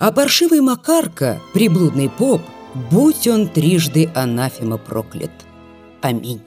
А паршивый Макарка, приблудный поп, будь он трижды анафема проклят. Аминь.